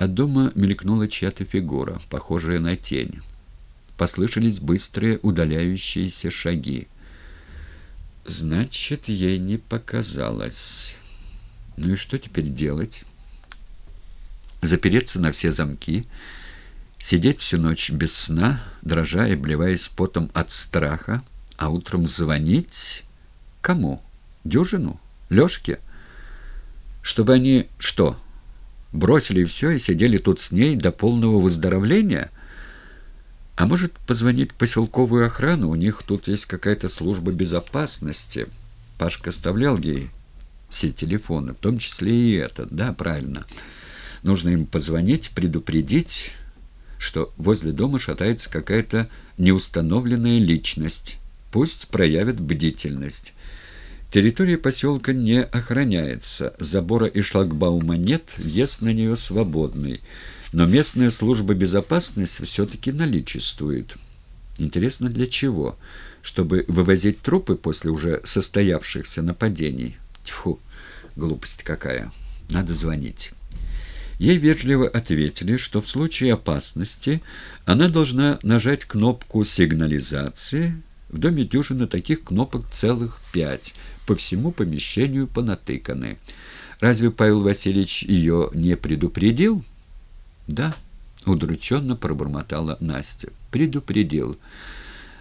От дома мелькнула чья-то фигура, похожая на тень. Послышались быстрые удаляющиеся шаги. Значит, ей не показалось. Ну и что теперь делать? Запереться на все замки, сидеть всю ночь без сна, дрожа и обливаясь потом от страха, а утром звонить кому? Дюжину? Лёшке? Чтобы они что, бросили все и сидели тут с ней до полного выздоровления? А может, позвонить поселковую охрану? У них тут есть какая-то служба безопасности. Пашка оставлял ей все телефоны, в том числе и этот. Да, правильно. Нужно им позвонить, предупредить, что возле дома шатается какая-то неустановленная личность. Пусть проявят бдительность. Территория поселка не охраняется, забора и шлагбаума нет, въезд на нее свободный. Но местная служба безопасности все-таки наличествует. Интересно, для чего? Чтобы вывозить трупы после уже состоявшихся нападений? Тьфу, глупость какая. Надо звонить. Ей вежливо ответили, что в случае опасности она должна нажать кнопку сигнализации. В доме дюжина таких кнопок целых пять – по всему помещению понатыканы. Разве Павел Васильевич ее не предупредил? Да, удрученно пробормотала Настя. Предупредил.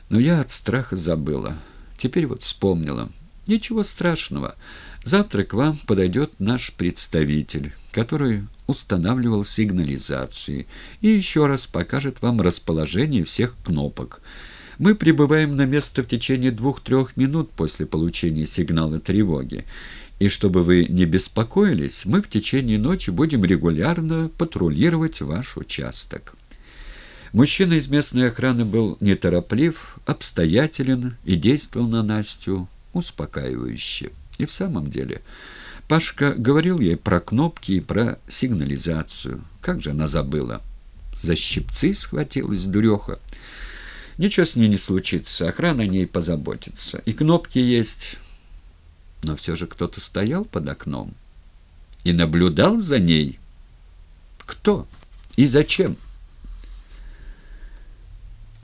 Но я от страха забыла. Теперь вот вспомнила. Ничего страшного. Завтра к вам подойдет наш представитель, который устанавливал сигнализацию, и еще раз покажет вам расположение всех кнопок. Мы прибываем на место в течение двух-трех минут после получения сигнала тревоги. И чтобы вы не беспокоились, мы в течение ночи будем регулярно патрулировать ваш участок. Мужчина из местной охраны был нетороплив, обстоятелен и действовал на Настю успокаивающе. И в самом деле, Пашка говорил ей про кнопки и про сигнализацию. Как же она забыла? За щипцы схватилась дуреха. Ничего с ней не случится, охрана о ней позаботится. И кнопки есть. Но все же кто-то стоял под окном и наблюдал за ней. Кто и зачем?